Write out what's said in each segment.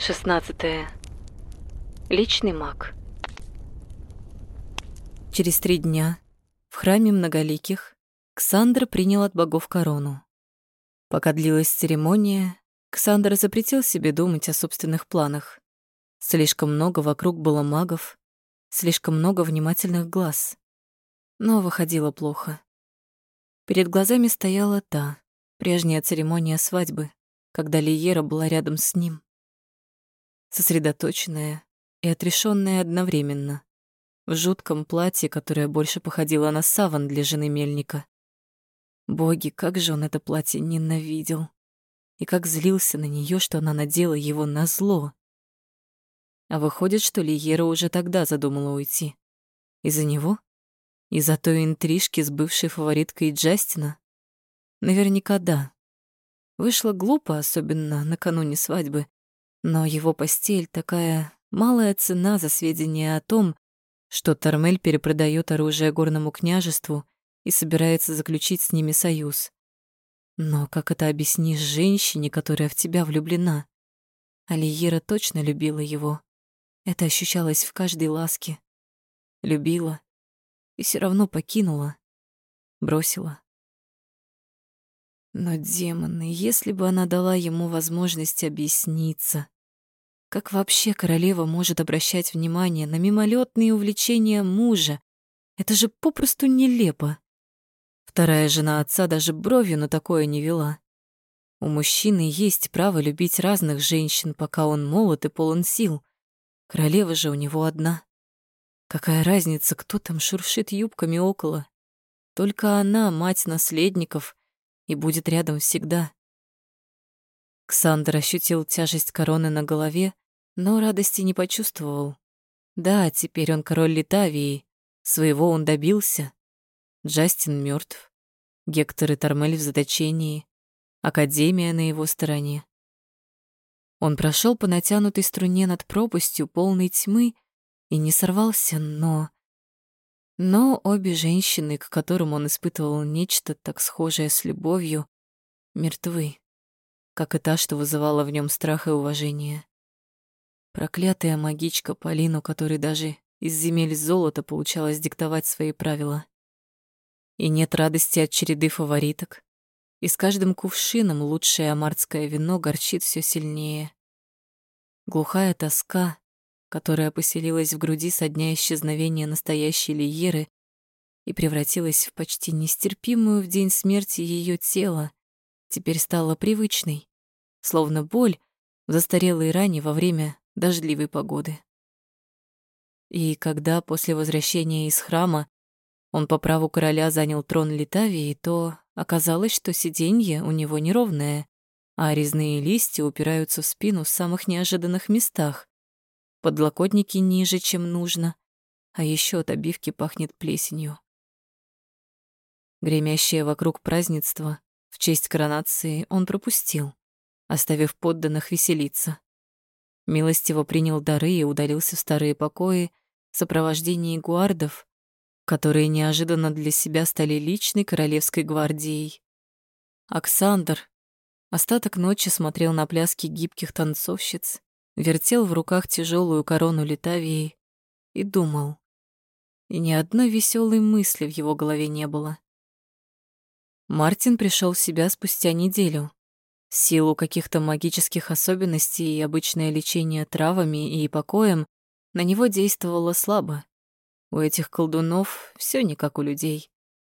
16. Личный маг. Через три дня в храме многоликих Ксандр принял от богов корону. Пока длилась церемония, Ксандр запретил себе думать о собственных планах. Слишком много вокруг было магов, слишком много внимательных глаз. Но выходило плохо. Перед глазами стояла та, прежняя церемония свадьбы, когда Лиера была рядом с ним сосредоточенная и отрешенная одновременно, в жутком платье, которое больше походило на саван для жены мельника. Боги, как же он это платье ненавидел. И как злился на нее, что она надела его на зло. А выходит, что Лиера уже тогда задумала уйти. Из-за него? Из-за той интрижки с бывшей фавориткой Джастина? Наверняка да. Вышло глупо, особенно накануне свадьбы, но его постель такая малая цена за сведения о том, что Тормель перепродает оружие горному княжеству и собирается заключить с ними союз. Но как это объяснишь женщине, которая в тебя влюблена? Алиера точно любила его. Это ощущалось в каждой ласке. Любила и все равно покинула, бросила. Но демоны, если бы она дала ему возможность объясниться. Как вообще королева может обращать внимание на мимолетные увлечения мужа? Это же попросту нелепо. Вторая жена отца даже бровью на такое не вела. У мужчины есть право любить разных женщин, пока он молод и полон сил. Королева же у него одна. Какая разница, кто там шуршит юбками около? Только она, мать наследников, и будет рядом всегда. Ксандр ощутил тяжесть короны на голове, но радости не почувствовал. Да, теперь он король Литавии, своего он добился. Джастин мертв, Гектор и Тормель в заточении, Академия на его стороне. Он прошел по натянутой струне над пропастью полной тьмы и не сорвался, но но обе женщины, к которым он испытывал нечто так схожее с любовью, мертвы, как и та, что вызывала в нем страх и уважение. Проклятая магичка Полину, которой даже из земель золота получалось диктовать свои правила. И нет радости от череды фавориток. И с каждым кувшином лучшее амартское вино горчит все сильнее. Глухая тоска, которая поселилась в груди со дня исчезновения настоящей Лиеры и превратилась в почти нестерпимую в день смерти ее тело, теперь стала привычной, словно боль в застарелой ране во время дождливой погоды. И когда после возвращения из храма он по праву короля занял трон Литавии, то оказалось, что сиденье у него неровное, а резные листья упираются в спину в самых неожиданных местах, подлокотники ниже, чем нужно, а еще от обивки пахнет плесенью. Гремящее вокруг празднество в честь коронации он пропустил, оставив подданных веселиться. Милостиво принял дары и удалился в старые покои в сопровождении гуардов, которые неожиданно для себя стали личной королевской гвардией. Оксандр остаток ночи смотрел на пляски гибких танцовщиц вертел в руках тяжелую корону Литавии и думал. И ни одной веселой мысли в его голове не было. Мартин пришел в себя спустя неделю. В силу каких-то магических особенностей и обычное лечение травами и покоем на него действовало слабо. У этих колдунов все не как у людей.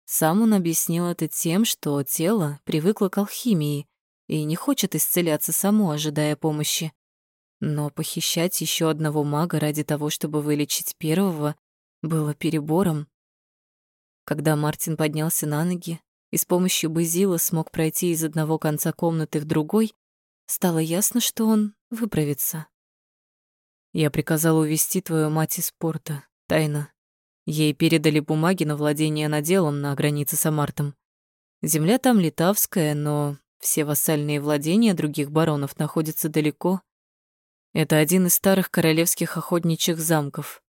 Сам он объяснил это тем, что тело привыкло к алхимии и не хочет исцеляться само, ожидая помощи. Но похищать еще одного мага ради того, чтобы вылечить первого, было перебором. Когда Мартин поднялся на ноги и с помощью Базила смог пройти из одного конца комнаты в другой, стало ясно, что он выправится. «Я приказал увести твою мать из порта, тайно. Ей передали бумаги на владение наделом на границе с Амартом. Земля там литавская, но все вассальные владения других баронов находятся далеко, это один из старых королевских охотничьих замков.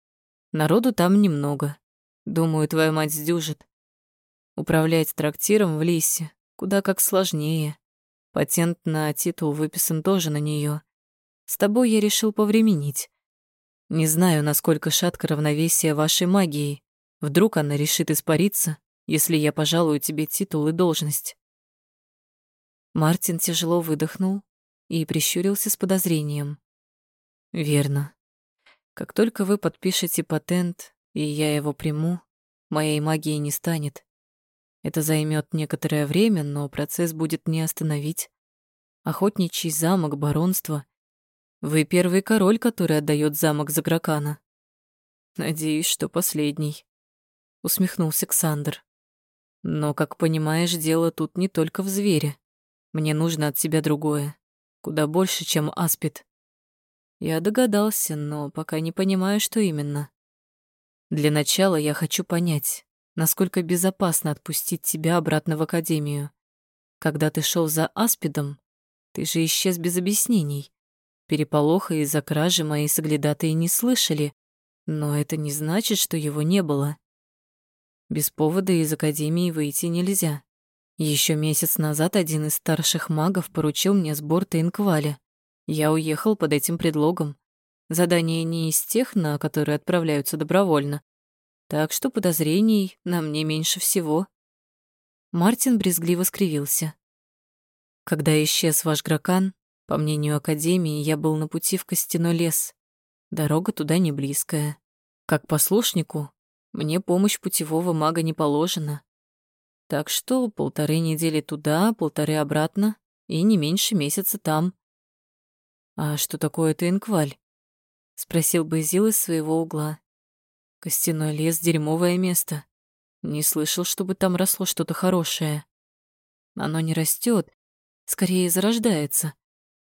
Народу там немного. Думаю, твоя мать сдюжит. Управлять трактиром в Лисе куда как сложнее. Патент на титул выписан тоже на нее. С тобой я решил повременить. Не знаю, насколько шатко равновесие вашей магии. Вдруг она решит испариться, если я пожалую тебе титул и должность. Мартин тяжело выдохнул и прищурился с подозрением. Верно. Как только вы подпишете патент, и я его приму, моей магии не станет. Это займет некоторое время, но процесс будет не остановить. Охотничий замок, баронство. Вы первый король, который отдает замок за Гракана. Надеюсь, что последний. Усмехнулся Ксандр. Но, как понимаешь, дело тут не только в звере. Мне нужно от тебя другое. Куда больше, чем аспид. Я догадался, но пока не понимаю, что именно. Для начала я хочу понять, насколько безопасно отпустить тебя обратно в академию. Когда ты шел за аспидом, ты же исчез без объяснений. Переполоха из-за кражи мои соглядатые не слышали, но это не значит, что его не было. Без повода из академии выйти нельзя. Еще месяц назад один из старших магов поручил мне сбор Тейнкваля. Я уехал под этим предлогом. Задание не из тех, на которые отправляются добровольно. Так что подозрений на мне меньше всего. Мартин брезгливо скривился. Когда исчез ваш Гракан, по мнению Академии, я был на пути в Костяной лес. Дорога туда не близкая. Как послушнику, мне помощь путевого мага не положена. Так что полторы недели туда, полторы обратно и не меньше месяца там. «А что такое Тенкваль?» — спросил Базил из своего угла. «Костяной лес — дерьмовое место. Не слышал, чтобы там росло что-то хорошее. Оно не растет, скорее зарождается.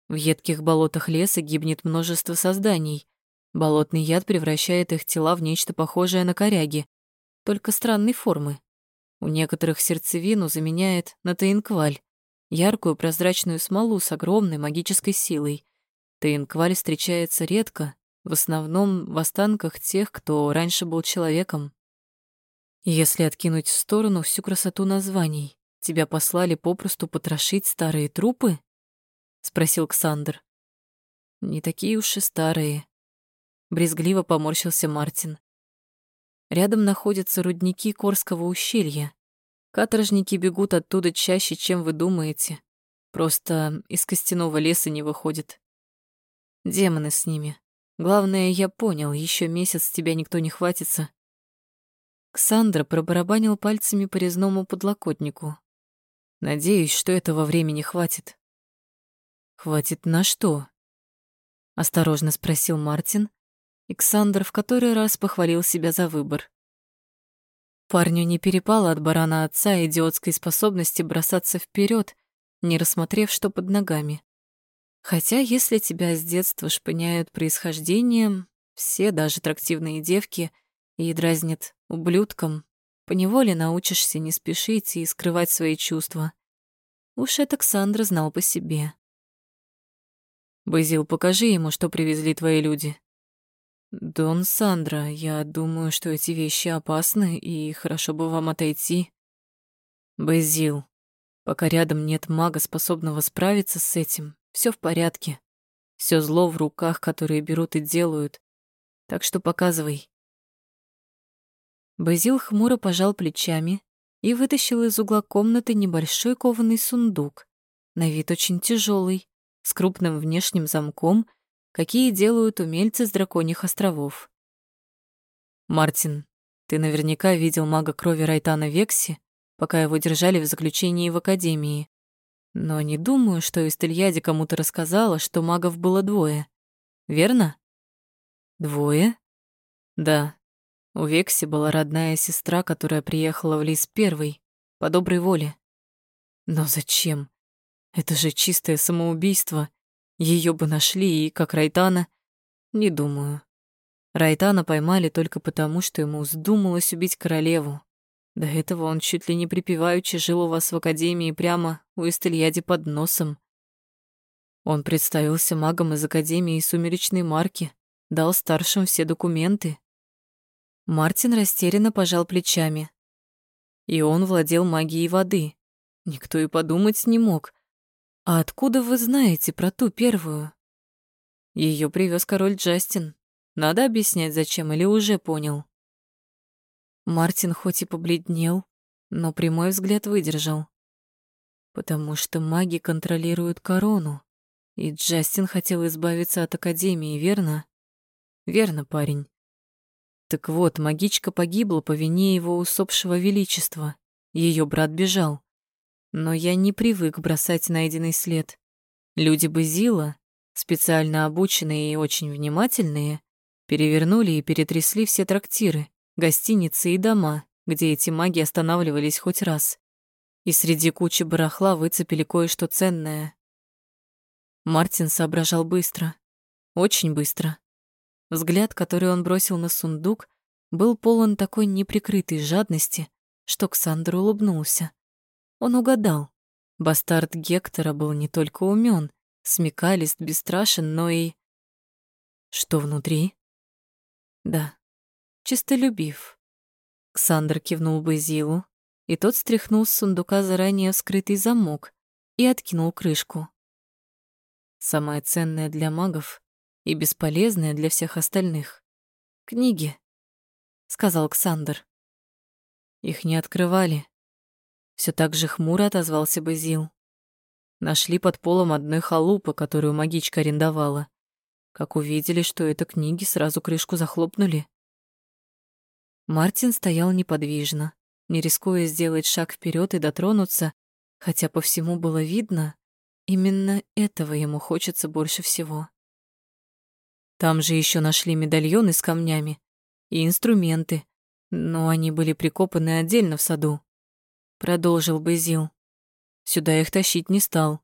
В едких болотах леса гибнет множество созданий. Болотный яд превращает их тела в нечто похожее на коряги, только странной формы. У некоторых сердцевину заменяет на таинкваль, яркую прозрачную смолу с огромной магической силой. Таинкваль встречается редко, в основном в останках тех, кто раньше был человеком. Если откинуть в сторону всю красоту названий, тебя послали попросту потрошить старые трупы? спросил Ксандр. Не такие уж и старые. Брезгливо поморщился Мартин. Рядом находятся рудники Корского ущелья. Каторжники бегут оттуда чаще, чем вы думаете. Просто из костяного леса не выходят. Демоны с ними. Главное, я понял, еще месяц тебя никто не хватится. Ксандра пробарабанил пальцами по резному подлокотнику. Надеюсь, что этого времени хватит. Хватит на что? Осторожно спросил Мартин, и Ксандр в который раз похвалил себя за выбор. Парню не перепало от барана отца идиотской способности бросаться вперед, не рассмотрев, что под ногами. Хотя, если тебя с детства шпыняют происхождением, все, даже аттрактивные девки, и дразнят ублюдком, поневоле научишься не спешить и скрывать свои чувства. Уж это Ксандра знал по себе. «Базил, покажи ему, что привезли твои люди». «Дон Сандра, я думаю, что эти вещи опасны, и хорошо бы вам отойти». «Базил, пока рядом нет мага, способного справиться с этим, все в порядке. Все зло в руках, которые берут и делают. Так что показывай. Базил хмуро пожал плечами и вытащил из угла комнаты небольшой кованый сундук, на вид очень тяжелый, с крупным внешним замком, какие делают умельцы с драконьих островов. «Мартин, ты наверняка видел мага крови Райтана Векси, пока его держали в заключении в Академии. Но не думаю, что Истельяде кому-то рассказала, что магов было двое. Верно? Двое? Да. У Векси была родная сестра, которая приехала в Лис первой, по доброй воле. Но зачем? Это же чистое самоубийство. Ее бы нашли и, как Райтана, не думаю. Райтана поймали только потому, что ему вздумалось убить королеву. До этого он чуть ли не припеваючи жил у вас в академии прямо у Эстельяди под носом. Он представился магом из Академии Сумеречной Марки, дал старшим все документы. Мартин растерянно пожал плечами. И он владел магией воды. Никто и подумать не мог. А откуда вы знаете про ту первую? Ее привез король Джастин. Надо объяснять, зачем, или уже понял? Мартин хоть и побледнел, но прямой взгляд выдержал. Потому что маги контролируют корону, и Джастин хотел избавиться от Академии, верно? Верно, парень. Так вот, магичка погибла по вине его усопшего величества. Ее брат бежал. Но я не привык бросать найденный след. Люди Базила, специально обученные и очень внимательные, перевернули и перетрясли все трактиры, гостиницы и дома, где эти маги останавливались хоть раз. И среди кучи барахла выцепили кое-что ценное. Мартин соображал быстро, очень быстро. Взгляд, который он бросил на сундук, был полон такой неприкрытой жадности, что Ксандр улыбнулся. Он угадал. Бастард Гектора был не только умен, смекалист, бесстрашен, но и... Что внутри? Да, чистолюбив. Ксандр кивнул Базилу, и тот стряхнул с сундука заранее вскрытый замок и откинул крышку. Самое ценное для магов и бесполезное для всех остальных. Книги, сказал Ксандр. Их не открывали. Все так же хмуро отозвался Базил. Нашли под полом одной халупы, которую магичка арендовала. Как увидели, что это книги, сразу крышку захлопнули. Мартин стоял неподвижно, не рискуя сделать шаг вперед и дотронуться, хотя по всему было видно, именно этого ему хочется больше всего. Там же еще нашли медальоны с камнями и инструменты, но они были прикопаны отдельно в саду. Продолжил Безил. Сюда их тащить не стал.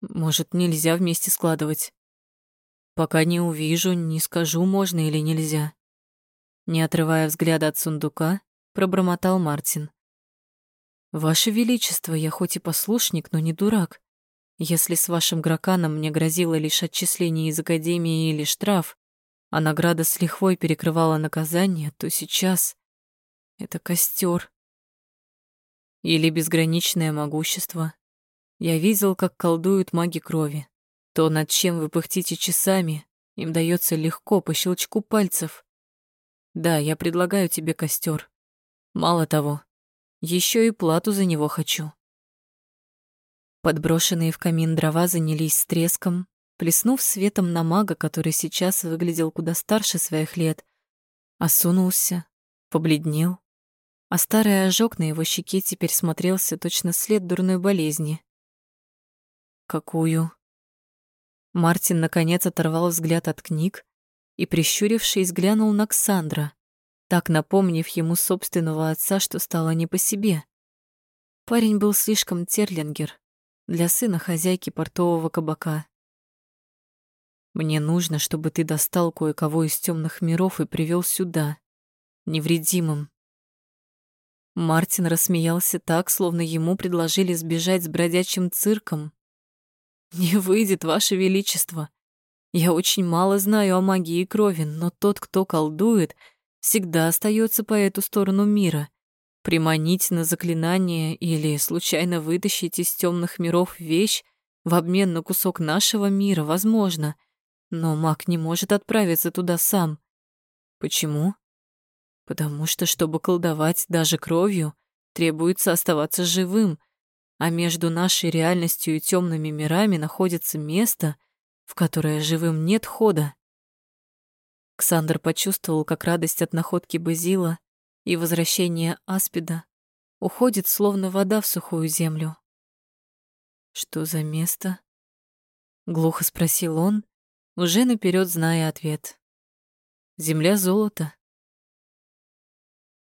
Может, нельзя вместе складывать. Пока не увижу, не скажу, можно или нельзя. Не отрывая взгляда от сундука, пробормотал Мартин. «Ваше Величество, я хоть и послушник, но не дурак. Если с вашим граканом мне грозило лишь отчисление из Академии или штраф, а награда с лихвой перекрывала наказание, то сейчас это костер или безграничное могущество. Я видел, как колдуют маги крови. То, над чем вы пыхтите часами, им дается легко по щелчку пальцев. Да, я предлагаю тебе костер. Мало того, еще и плату за него хочу. Подброшенные в камин дрова занялись с треском, плеснув светом на мага, который сейчас выглядел куда старше своих лет, осунулся, побледнел, а старый ожог на его щеке теперь смотрелся точно след дурной болезни. «Какую?» Мартин наконец оторвал взгляд от книг и, прищурившись, глянул на Ксандра, так напомнив ему собственного отца, что стало не по себе. Парень был слишком терлингер для сына хозяйки портового кабака. «Мне нужно, чтобы ты достал кое-кого из темных миров и привел сюда, невредимым». Мартин рассмеялся так, словно ему предложили сбежать с бродячим цирком. «Не выйдет, Ваше Величество. Я очень мало знаю о магии крови, но тот, кто колдует, всегда остается по эту сторону мира. Приманить на заклинание или случайно вытащить из темных миров вещь в обмен на кусок нашего мира возможно, но маг не может отправиться туда сам. Почему? Потому что, чтобы колдовать даже кровью, требуется оставаться живым, а между нашей реальностью и темными мирами находится место, в которое живым нет хода. Ксандр почувствовал, как радость от находки Базила и возвращения Аспида уходит, словно вода в сухую землю. «Что за место?» — глухо спросил он, уже наперед зная ответ. «Земля золота.